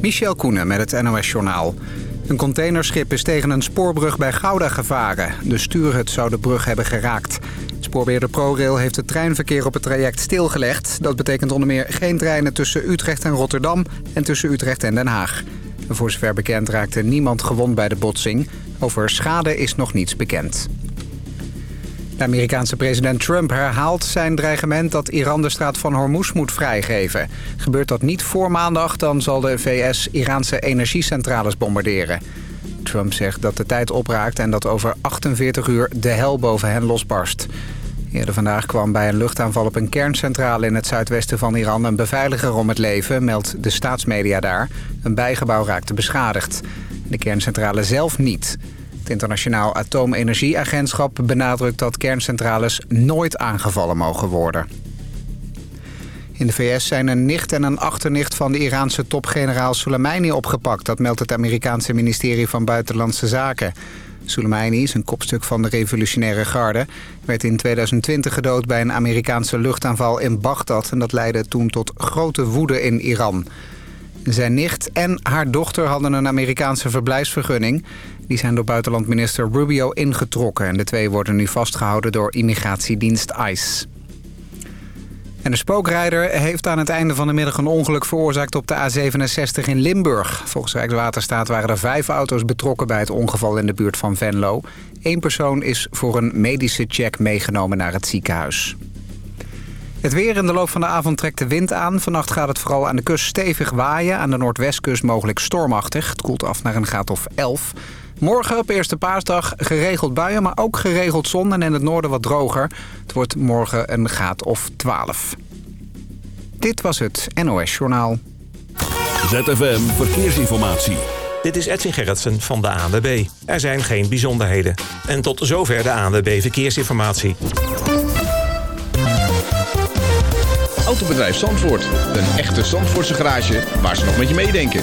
Michel Koenen met het NOS-journaal. Een containerschip is tegen een spoorbrug bij Gouda gevaren. De stuurhut zou de brug hebben geraakt. Spoorbeheerder ProRail heeft het treinverkeer op het traject stilgelegd. Dat betekent onder meer geen treinen tussen Utrecht en Rotterdam... en tussen Utrecht en Den Haag. Voor zover bekend raakte niemand gewond bij de botsing. Over schade is nog niets bekend. De Amerikaanse president Trump herhaalt zijn dreigement dat Iran de straat van Hormuz moet vrijgeven. Gebeurt dat niet voor maandag, dan zal de VS Iraanse energiecentrales bombarderen. Trump zegt dat de tijd opraakt en dat over 48 uur de hel boven hen losbarst. Eerder vandaag kwam bij een luchtaanval op een kerncentrale in het zuidwesten van Iran een beveiliger om het leven, meldt de staatsmedia daar. Een bijgebouw raakte beschadigd. De kerncentrale zelf niet. Het Internationaal Atoomenergieagentschap benadrukt dat kerncentrales nooit aangevallen mogen worden. In de VS zijn een nicht en een achternicht van de Iraanse topgeneraal Soleimani opgepakt. Dat meldt het Amerikaanse ministerie van Buitenlandse Zaken. Soleimani is een kopstuk van de revolutionaire garde. Werd in 2020 gedood bij een Amerikaanse luchtaanval in Bagdad. En dat leidde toen tot grote woede in Iran. Zijn nicht en haar dochter hadden een Amerikaanse verblijfsvergunning. Die zijn door buitenlandminister Rubio ingetrokken. En de twee worden nu vastgehouden door immigratiedienst ICE. En de spookrijder heeft aan het einde van de middag een ongeluk veroorzaakt op de A67 in Limburg. Volgens Rijkswaterstaat waren er vijf auto's betrokken bij het ongeval in de buurt van Venlo. Eén persoon is voor een medische check meegenomen naar het ziekenhuis. Het weer in de loop van de avond trekt de wind aan. Vannacht gaat het vooral aan de kust stevig waaien. Aan de noordwestkust mogelijk stormachtig. Het koelt af naar een graad of 11. Morgen op eerste paasdag geregeld buien, maar ook geregeld zon en in het noorden wat droger. Het wordt morgen een graad of 12. Dit was het NOS Journaal. ZFM Verkeersinformatie. Dit is Edwin Gerritsen van de ANWB. Er zijn geen bijzonderheden. En tot zover de ANWB Verkeersinformatie. Autobedrijf Zandvoort. Een echte Zandvoortse garage waar ze nog met je meedenken.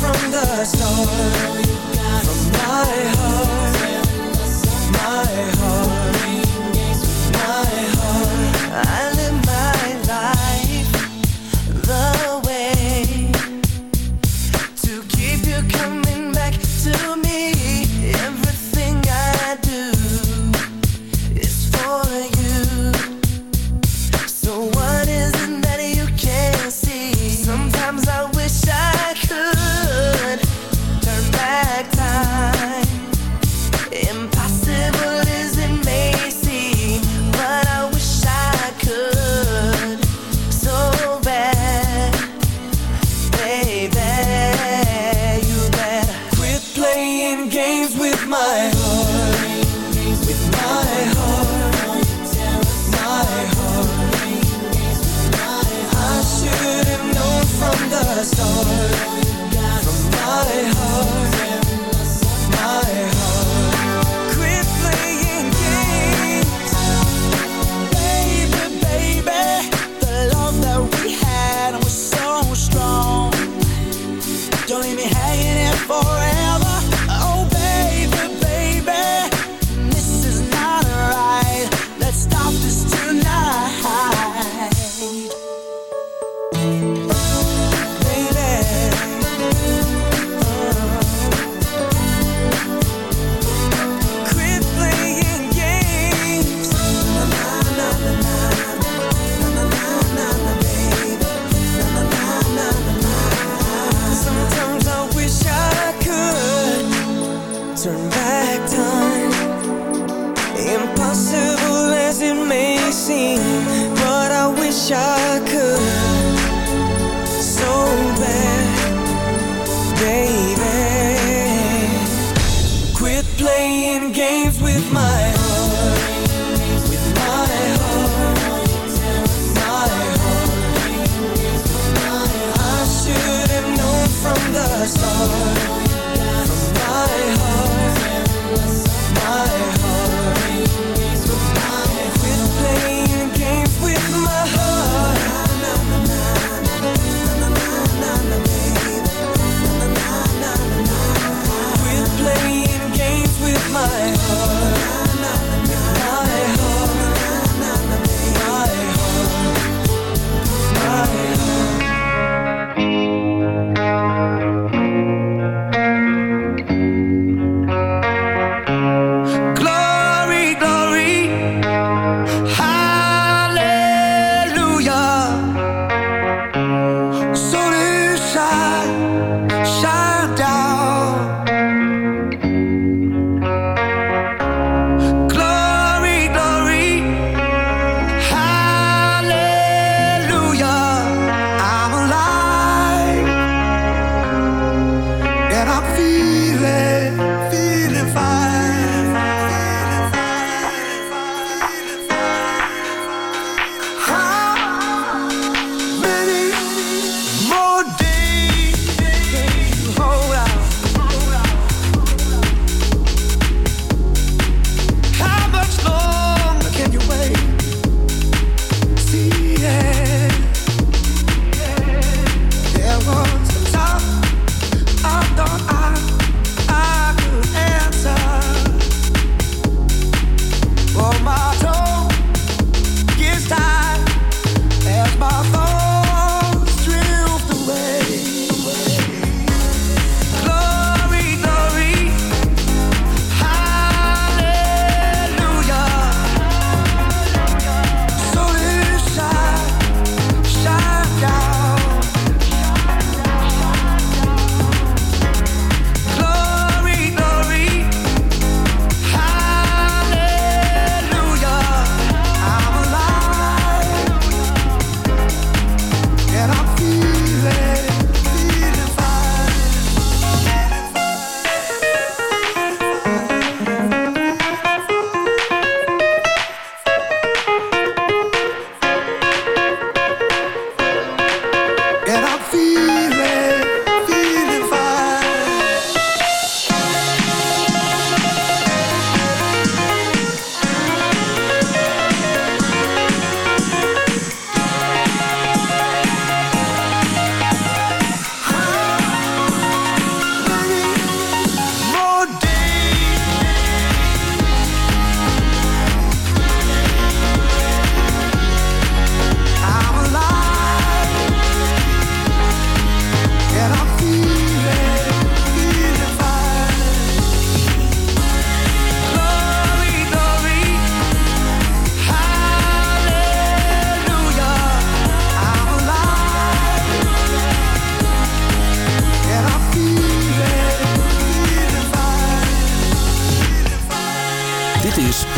From the start, my heart,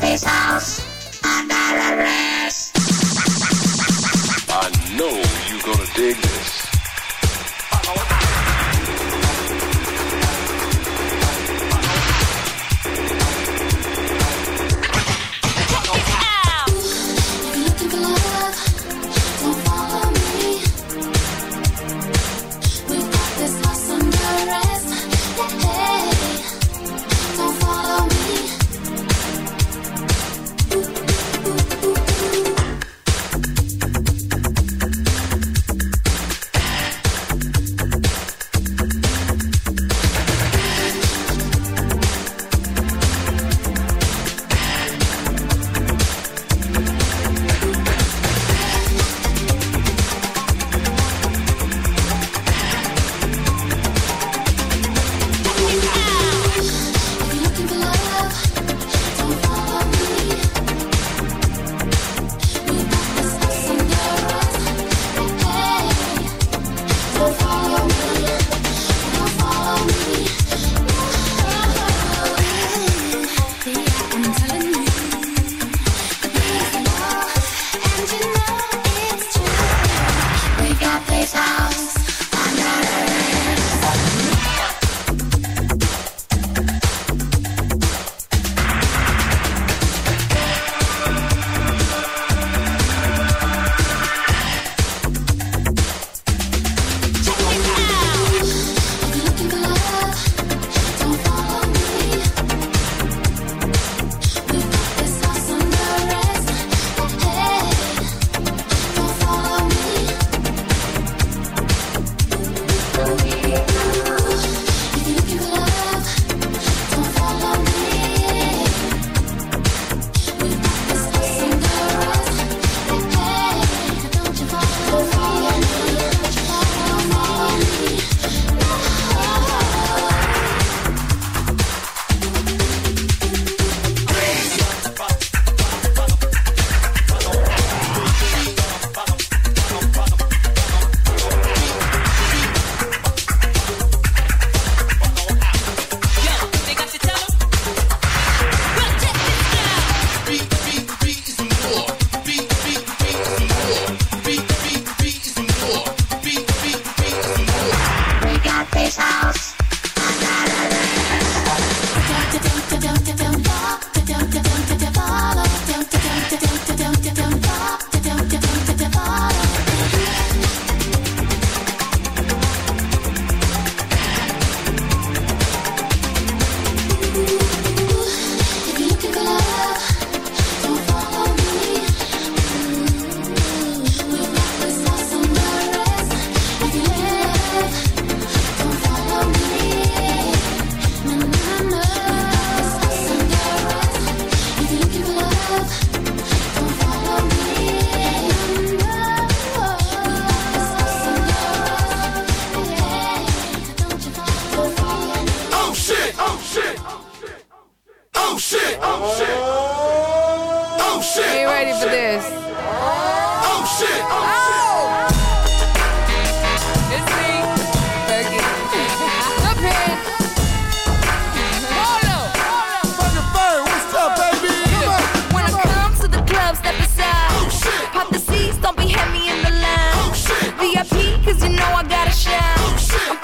this out.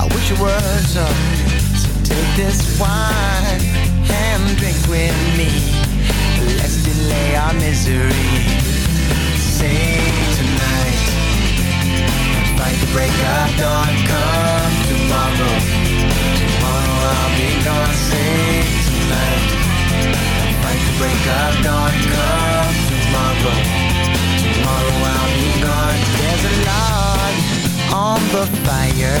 I wish it were so. So take this wine and drink with me. Let's delay our misery. Say tonight, fight the break of dawn. Come tomorrow, tomorrow I'll be gone. Say tonight, fight the break of dawn. Come tomorrow, tomorrow I'll be gone. There's a log on the fire,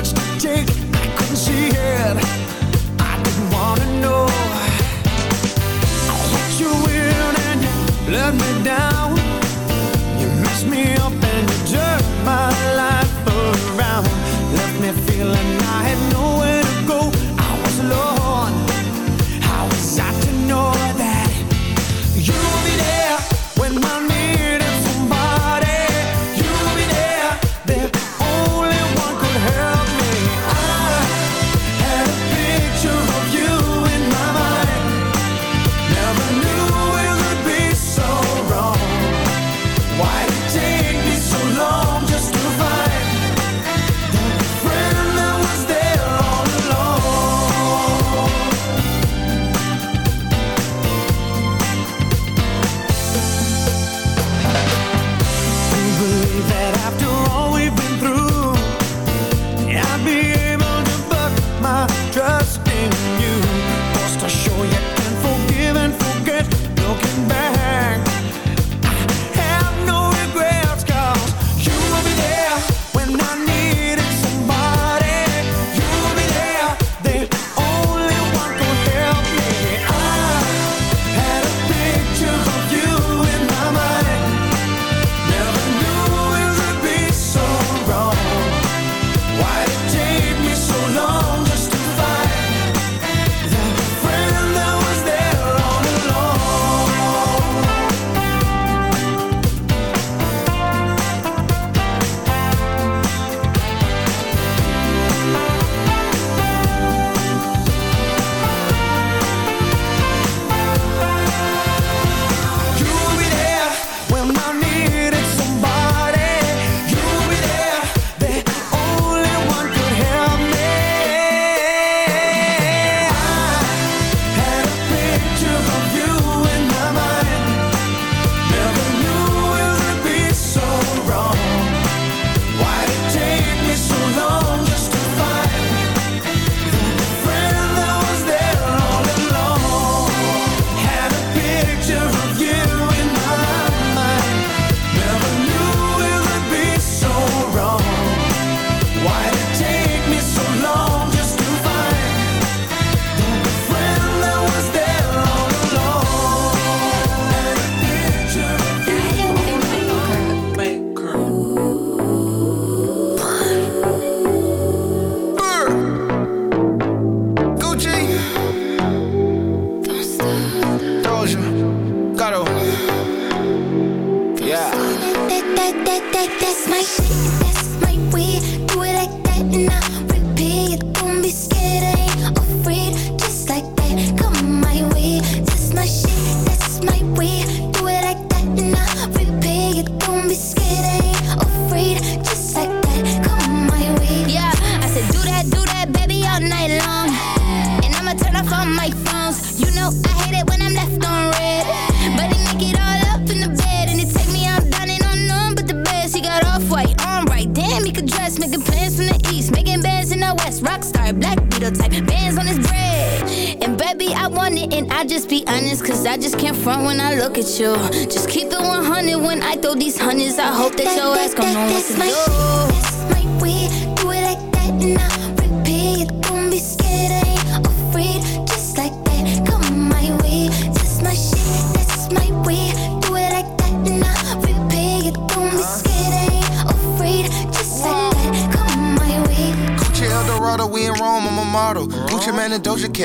much take